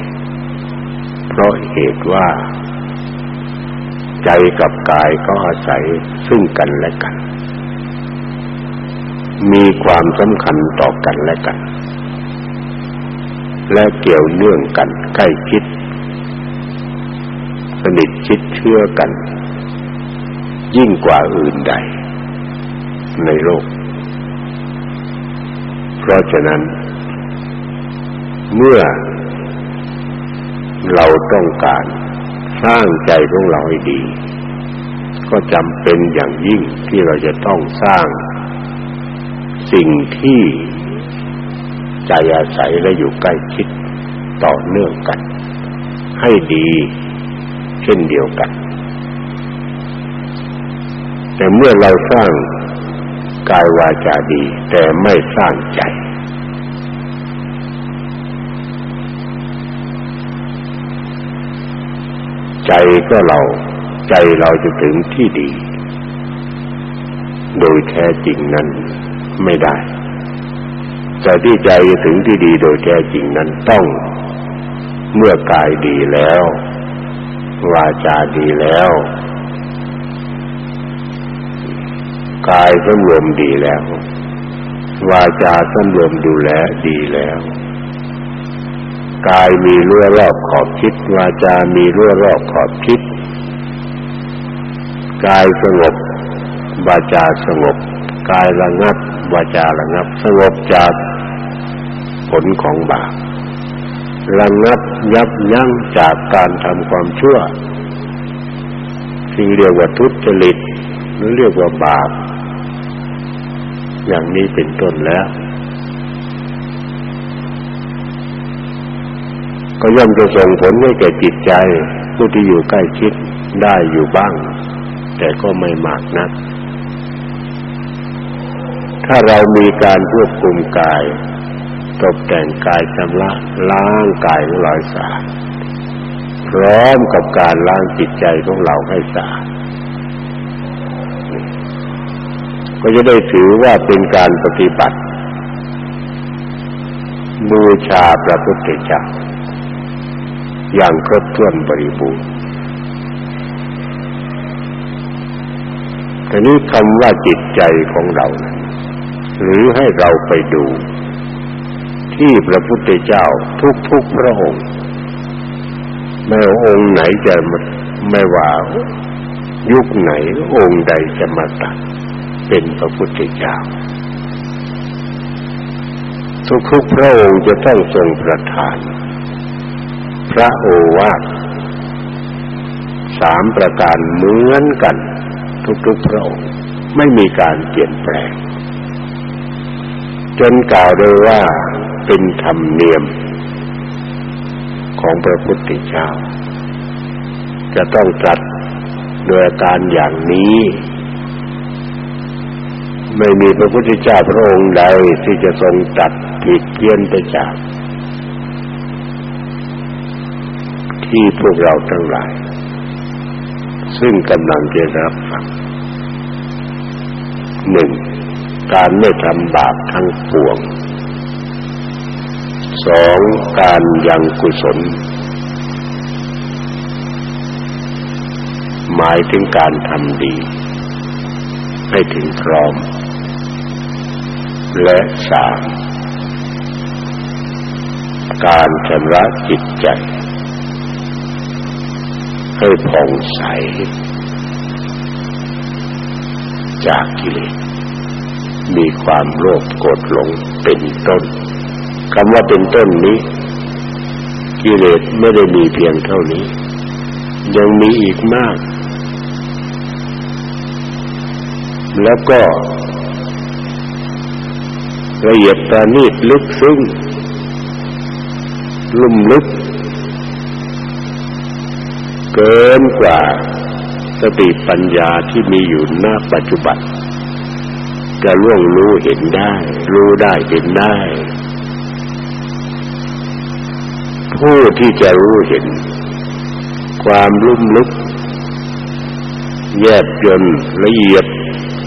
เพราะเหตุว่าใจกับกายก็อาศัยซึ่งกันและกัน มีความสำคัญต่อกันและกัน และเกี่ยวเนื่องกันใกล้ชิด สนิทชิดเชื่อกัน ยิ่งกว่าอื่นใด ในโลก เพราะฉะนั้น เมื่อเราต้องการสร้างใจของเราให้ดี ก็จำเป็นอย่างยิ่งที่เราจะต้องสร้าง สิ่งที่ใจอาศัยและอยู่ใกล้ชิดต่อเนื่องกัน ให้ดีเช่นเดียวกัน แต่เมื่อเราสร้างกายวาจาดี แต่ไม่สร้างใจ ใจก็เราใจเราจะถึงที่ดี โดยแท้จริงนั้น ไม่ได้ แต่ที่ใจถึงที่ดีโดยแท้จริงนั้นต้อง เมื่อกายดีแล้ว วาจาดีแล้วกายสำรวมดีแล้ว วาจาสำรวมดูแลดีแล้วกายมีรั่วรอบขอบคิด วาจามีรั่วรอบขอบคิดกายสงบ วาจาสงบ กายระงับวาจาระงับ สงบจากผลของบาประงับยับยั้งจากการทำความชั่วสิ่งเรียกว่าทุจริตหรือเรียกว่าบาป อย่างนี้เป็นต้นแล้ว ก็ย่อมจะส่งผลให้แก่จิตใจ ผู้ที่อยู่ใกล้ชิดได้อยู่บ้าง แต่ก็ไม่มากนัก ถ้าเรามีการควบคุมกาย ตกแต่งกายชำระล้างกายของเราสะอาดพร้อมกับการล้างจิตใจของเราให้สะอาดก็จะได้ถือว่าเป็นการปฏิบัติ บูชาพระพุทธเจ้าอย่างครบถ้วนบริบูรณ์แต่นี้คำว่าจิตใจของเรานั้น หรือให้เราไปดู ที่พระพุทธเจ้าทุกๆพระองค์ไม่องค์ไหนจะไม่ว่ายุคไหนองค์ใดจะมาตัดเป็นพระพุทธเจ้า ทุกๆพระองค์จะต้องทรงประทาน พระโอวาทสามประการเหมือนกัน ทุกๆพระองค์ไม่มีการเปลี่ยนแปลง จนกล่าวได้ว่าเป็นธรรมเนียม ของพระพุทธเจ้า จะต้องจัดโดยการอย่างนี้ ไม่มีพระพุทธเจ้าพระองค์ใดที่จะทรงตัดผิดเพี้ยนไปจาก ที่พวกเราทั้งหลาย ซึ่งกำลังจะรับฟังหนึ่ง การไม่ทำบาปทั้งปวงสองการยังกุศล หมายถึงการทำดี ให้ถึงพร้อม และสามการชำระจิตใจ ให้ผ่องใส จากกิเลส มีความโลภโกรธหลงเป็นต้นคำว่าเป็นต้นนี้กิเลสไม่ได้มีเพียงเท่านี้ ยังมีอีกมาก แล้วก็ ละเอียดประณีตลึกซึ้งลุ่มลึก เกินกว่าสติปัญญาที่มีอยู่ณปัจจุบัน จะล่วงรู้เห็นได้ รู้ได้เห็นได้ ผู้ที่จะรู้เห็น ความลุ่มลึก แยบยนละเอียด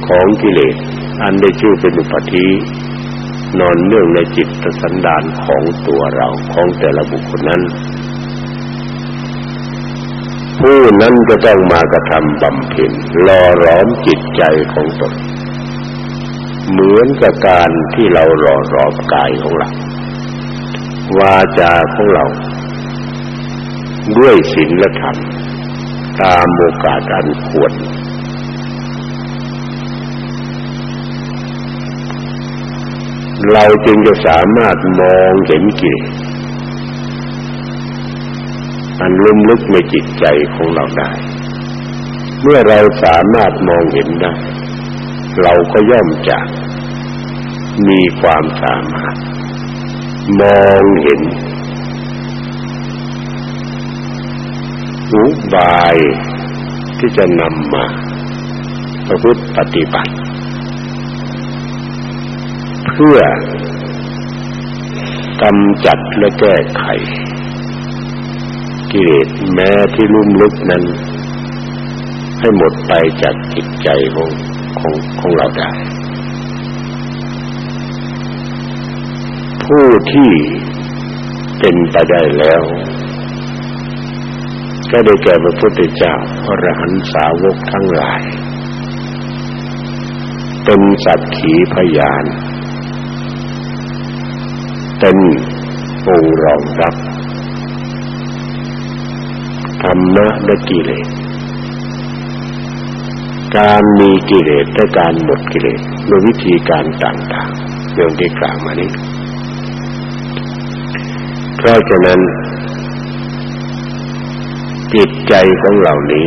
ของกิเลส อันได้ชื่อเป็นอุปธินอนเนื่องในจิตสันดานของตัวเราของแต่ละบุคคลนั้น ผู้นั้นจะต้องมากระทำบำเพ็ญรอร้อมจิตใจของตน เหมือนกับการที่เราหล่อรอบกายของเรา วาจาของเรา ด้วยศีลธรรมตามโอกาสอันควร เราจึงจะสามารถมองเห็นกิเลสอันลุ่มลึกในจิตใจของเราได้ เมื่อเราสามารถมองเห็นได้ เราก็ย่อมจะมีความสามารถ มองเห็นอุบายที่จะนำมาประพฤติปฏิบัติ เพื่อกำจัดและแก้ไข กิเลสแม้ที่ลุ่มลึกนั้น ให้หมดไปจากจิตใจของ ของของเราได้ ผู้ที่เป็นไปได้แล้ว ก็ได้แก่พระพุทธเจ้าพระรหันสาวกทั้งหลาย เป็นสักขีพยาน เป็นองค์รองรับธรรมะและกิเลส การมีกิเลสและการหมดกิเลสโดยวิธีการต่างๆเรื่องที่กล่าวมานี้เพราะฉะนั้น จิตใจของเหล่านี้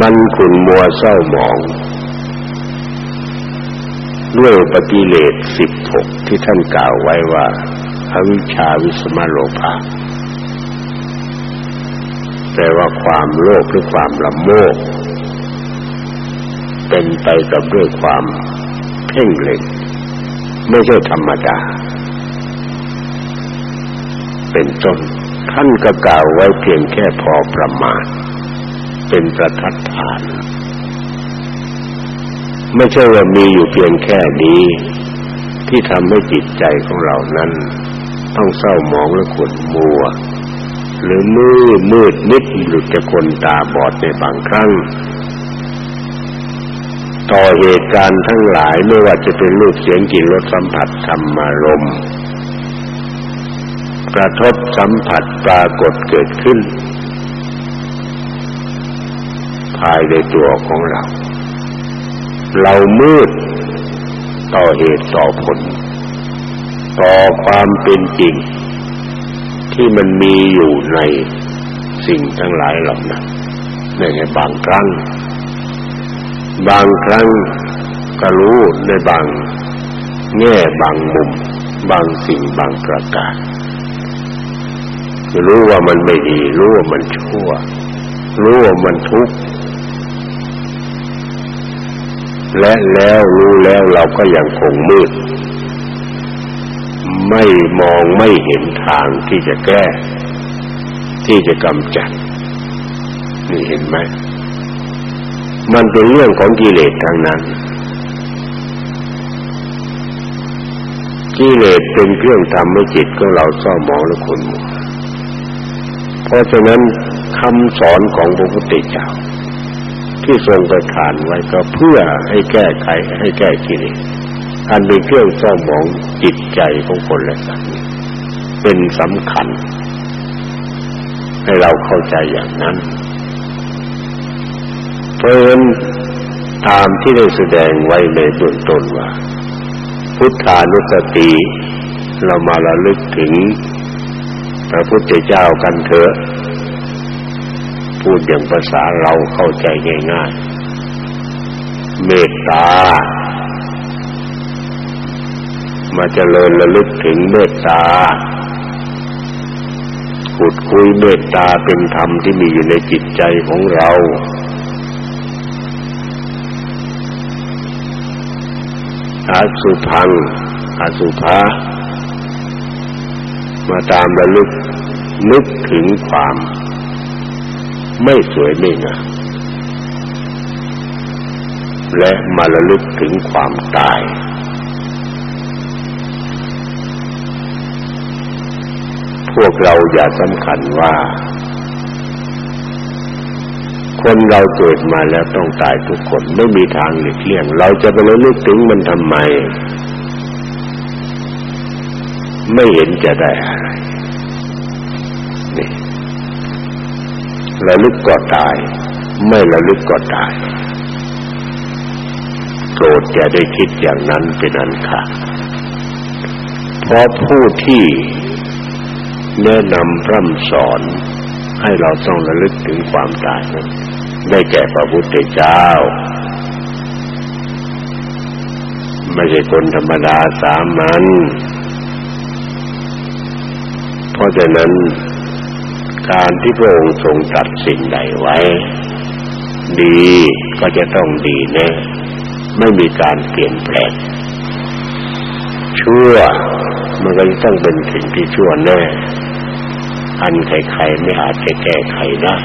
มันขุ่นมัวเศร้าหมอง ด้วยปฏิเลสสิบหกที่ท่านกล่าวไว้ว่าอวิชชาวิสมาโลภะ แปลว่าความโลภหรือความละโมบเป็นไปกับด้วยความเพ่งเล็งไม่ใช่ธรรมดา เป็นต้นท่านก็กล่าวไว้เพียงแค่พอประมาณ เป็นประทัดฐาน ไม่ใช่ว่ามีอยู่เพียงแค่นี้ ที่ทำให้จิตใจของเรานั้น ต้องเศร้าหมองและขุ่นมัว หรือมืดมืดมิดหรือจะคนตาบอดในบางครั้ง ต่อเหตุการณ์ทั้งหลายไม่ว่าจะเป็นรูปเสียงกลิ่นรสสัมผัสธรรมารมกระทบสัมผัสปรากฏเกิดขึ้น ภายในตัวของเรา เรามืดต่อเหตุต่อผล ต่อความเป็นจริง ที่มันมีอยู่ในสิ่งทั้งหลายเหล่านั้นในบางครั้ง บางครั้งก็รู้ในบางแง่บางมุม บางสิ่งบางประการรู้ว่ามันไม่ดี รู้ว่ามันชั่ว รู้ว่ามันทุกข์และแล้วรู้แล้วเราก็ยังคงมืด ไม่มองไม่เห็นทางที่จะแก้ ที่จะกำจัด นี่เห็นไหมมันเป็นเรื่องของกิเลสทางนั้น กิเลสเป็นเครื่องทำให้จิตของเราเศร้าหมองและขุ่นมัวเพราะฉะนั้นคำสอนของพระพุทธเจ้าที่ทรงประทานไว้ก็เพื่อให้แก้ไขให้แก้กิเลส อันเป็นเครื่องซ่อมหมองจิตใจของคนและสัตว์เป็นสำคัญ ให้เราเข้าใจอย่างนั้น เพราะฉะนั้นตามที่ได้แสดงไว้ในเบื้องต้นว่า พุทธานุสติเรามาระลึกถึงพระพุทธเจ้ากันเถอะ พูดอย่างภาษาเราเข้าใจง่ายๆ เมตตา มาเจริญระลึกถึงเมตตาขุดคุยเมตตาเป็นธรรมที่มีอยู่ในจิตใจของเรา อาสุพังอาสุภามาตามระลึกนึกถึงความ ไม่สวยไม่งามและมาระลึกถึงความตาย พ วกเราอย่าสำคัญว่า คนเราเกิดมาแล้วต้องตายทุกคนไม่มีทางหลีกเลี่ยง เราจะไประลึกถึงมันทำไม ไม่เห็นจะได้อะไรนี่ระลึกก็ตาย ไม่ระลึกก็ตายโปรดอย่าได้คิดอย่างนั้นเป็นอันขาดเพราะผู้ที่ แนะนำพร่ำสอนให้เราต้องระลึกถึงความตายนั้นได้แก่พระพุทธเจ้า ไม่ใช่คนธรรมดาสามัญเพราะฉะนั้น การที่พระองค์ทรงตัดสิ่งใดไว้ ดีก็จะต้องดีแน่ไม่มีการเปลี่ยนแปลงชั่วมันก็จะต้องเป็นสิ่งที่ชั่วแน่ อันใครๆไม่อาจจะแก้ไขได้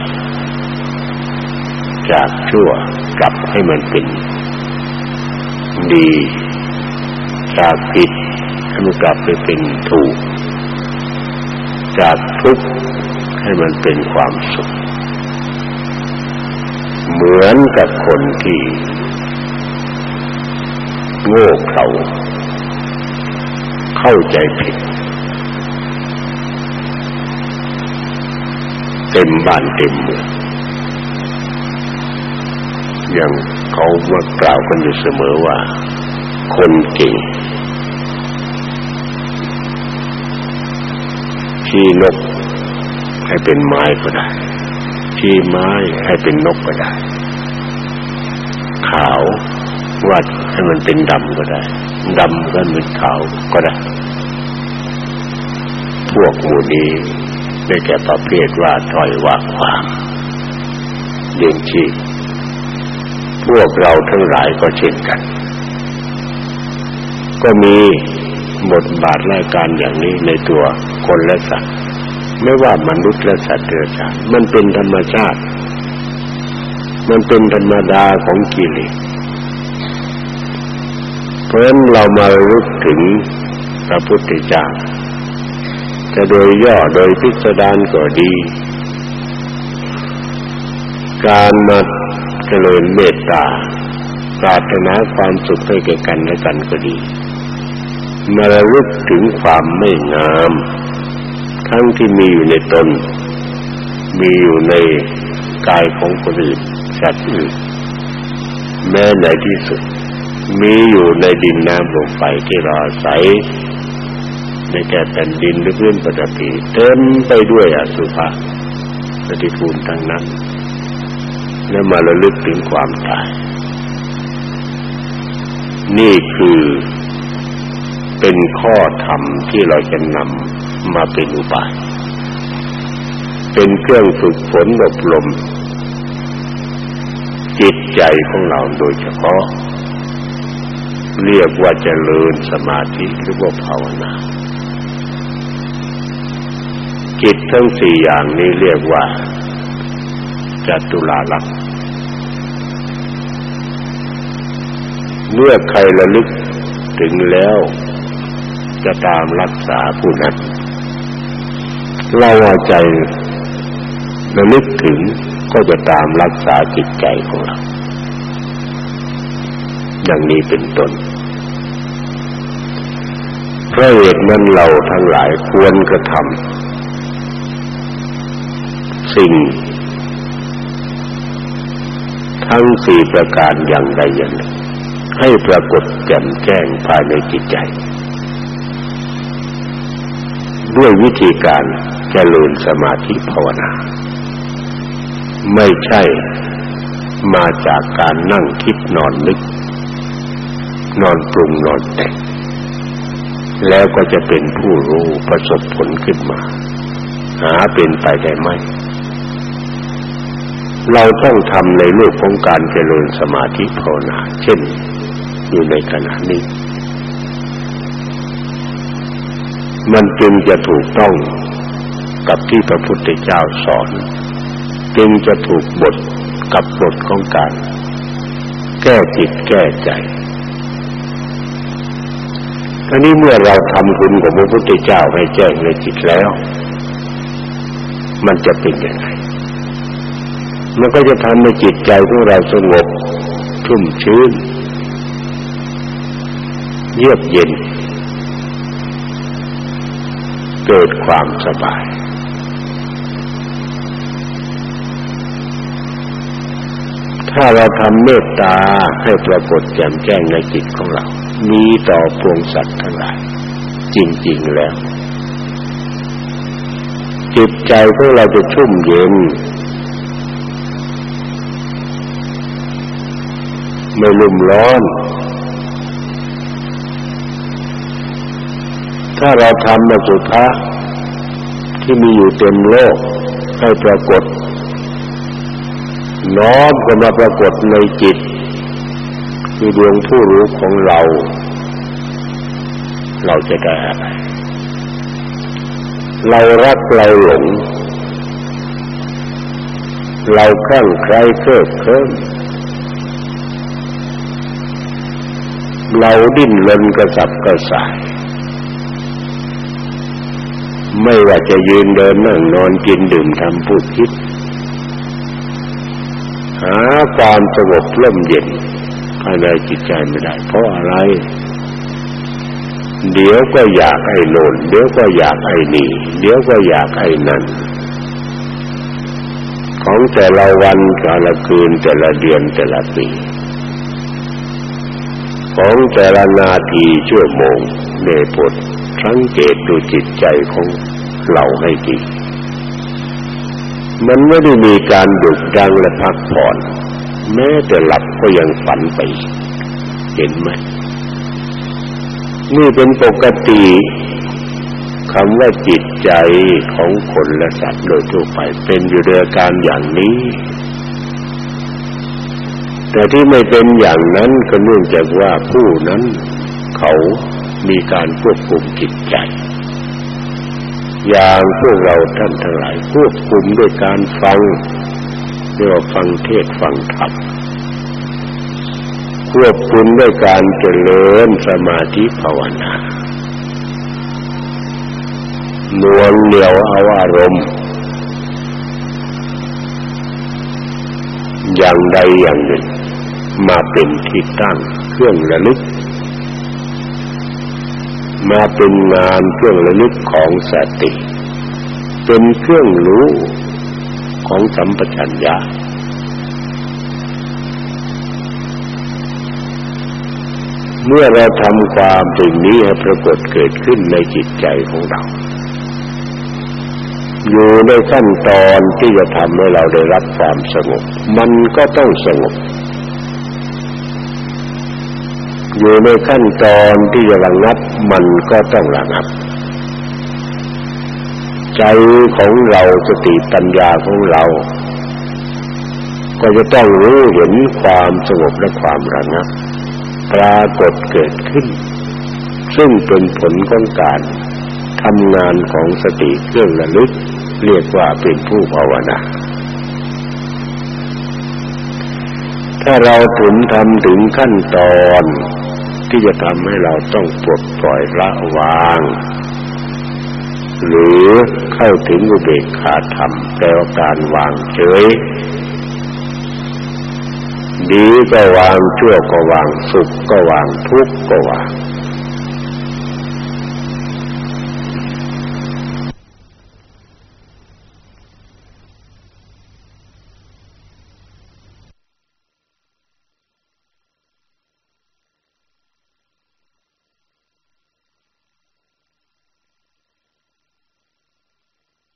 จากชั่วกลับให้มันเป็น ดีจากผิดให้มันกลับไปเป็นถูก จากทุกข์ให้มันเป็นความสุข เหมือนกับคนที่ โง่เขลาเข้าใจผิด เต็มบ้านเต็มเมืองอย่างเขามากล่าวกันอยู่เสมอว่า คนเก่งที่นกให้เป็นไม้ก็ได้ชี้ไม้ให้เป็นนกก็ได้ ขาววัดให้มันเป็นดำก็ได้ดำก็เป็นขาวก็ได้ พวกหมู่นี้ ได้แก่ประเภทว่าถอยว่าความเลี้ยงชีพพวกเราทั้งหลายก็เช่นกัน ก็มีบทบาทรายการอย่างนี้ในตัวคนและสัตว์ ไม่ว่ามนุษย์และสัตว์เดรัจฉานมันเป็นธรรมชาติ มันเป็นธรรมดาของกิเลสเพราะฉะนั้นเรามารู้ถึงพระพุทธเจ้า จะโดยย่อโดยพิสดารก็ดี การมาเจริญเมตตาปรารถนาความสุขให้แก่กันและกันก็ดีมาระลึกถึงความไม่งาม ทั้งที่มีอยู่ในตน มีอยู่ในกายของคนอื่นสัตว์อื่นแม้ในที่สุด มีอยู่ในดินน้ำลมไฟที่เราอาศัย ในแก่แผ่นดินหรือพื้นปฐพีเต็มไปด้วยอสุภะปฏิกูลทั้งนั้น และมาระลึกถึงความตาย นี่คือเป็นข้อธรรมที่เราจะนำมาเป็นอุบาย เป็นเครื่องฝึกฝนอบรม จิตใจของเราโดยเฉพาะ เรียกว่าเจริญสมาธิหรือว่าภาวนา จิตทั้งสี่อย่างนี้เรียกว่าจัตุลาลักษณ์เมื่อใครระลึกถึงแล้ว จะตามรักษาผู้นั้นเราเอาใจระลึกถึงก็จะตามรักษาจิตใจของเราอย่างนี้เป็นต้นเพราะเหตุนั้นเราทั้งหลายควรกระทำ สิ่ง ทั้งสี่ประการอย่างใดอย่างหนึ่งให้ปรากฏแจ่มแจ้งภายในจิตใจ ด้วยวิธีการเจริญสมาธิภาวนา ไม่ใช่มาจากการนั่งคิดนอนนึก นอนปรุงนอนแต่งแล้วก็จะเป็นผู้รู้ประสบผลขึ้นมา หาเป็นไปได้ไหม เราต้องทำในรูปของการเจริญสมาธิภาวนา เช่นอยู่ในขณะนี้ มันจึงจะถูกต้องกับที่พระพุทธเจ้าสอน จึงจะถูกบทกับบทของการ แก้จิตแก้ใจทีนี้เมื่อเราทำคุณของพระพุทธเจ้าให้แจ้งในจิตแล้ว มันจะเป็นยังไง มันก็จะทำให้จิตใจของเราสงบชุ่มชื้น เยือกเย็น เกิดความสบาย ถ้าเราทำเมตตาให้ปรากฏแจ่มแจ้งในจิตของเรา มีต่อพวงสัตว์ทั้งหลาย จริง ๆ แล้ว จิตใจของเราจะชุ่มเย็น ไม่ลุ่มร้อน ถ้าเราทำมาสุภาที่มีอยู่เต็มโลกให้ปรากฏ น้อมก็มาปรากฏในจิต คือดวงผู้รู้ของเรา เราจะได้อะไรเรารักเราหลง เราคลั่งใครเกิดเคิม เราดิ้นรนกระสับกระส่าย ไม่ว่าจะยืนเดินนั่งนอนกินดื่มทำพูดคิด หาความสงบร่มเย็นภายในจิตใจไม่ได้ เพราะอะไร เดี๋ยวก็อยากให้โน่นเดี๋ยวก็อยากให้นี่ เดี๋ยวก็อยากให้นั่นของแต่ละวันแต่ละคืนแต่ละเดือนแต่ละปี ของแต่ละนาทีชั่วโมงเนปดสังเกตดูจิตใจของเราให้ดีมันไม่ได้มีการดุดังและพักผ่อน แม้แต่หลับก็ยังฝันไป เห็นไหมนี่เป็นปกติคำว่าจิตใจของคนและสัตว์โดยทั่วไปเป็นอยู่โดยการอย่างนี้ แต่ที่ไม่เป็นอย่างนั้นก็เนื่องจากว่าผู้นั้นเขามีการควบคุมจิตใจ อย่างพวกเราท่านทั้งหลายควบคุมด้วยการฟังเรียกว่าฟังเทศฟังธรรมควบคุมด้วยการเจริญสมาธิภาวนานวลเหนียวเอาอารมณ์ อย่างใดอย่างหนึ่ง มาเป็นที่ตั้งเครื่องระลึก มาเป็นงานเครื่องระลึกของสติ เป็นเครื่องรู้ของสัมปชัญญะเมื่อเราทำความสิ่งนี้ให้ปรากฏเกิดขึ้นในจิตใจของเรา อยู่ในขั้นตอนที่จะทำให้เราได้รับความสงบ มันก็ต้องสงบ อยู่ในขั้นตอนที่จะระงับมันก็ต้องระงับ ใจของเราสติปัญญาของเรา ก็จะต้องรู้เห็นความสงบและความระงับ ปรากฏเกิดขึ้น ซึ่งเป็นผลของการทำงานของสติเครื่องระลึก เรียกว่าเป็นผู้ภาวนาถ้าเราถึงทำถึงขั้นตอน ที่จะทำให้เราต้องปลดปล่อยละวาง หรือเข้าถึงอุเบกขาธรรมแปลว่าการวางเฉย ดีก็วางชั่วก็วางสุขก็วางทุกข์ก็วาง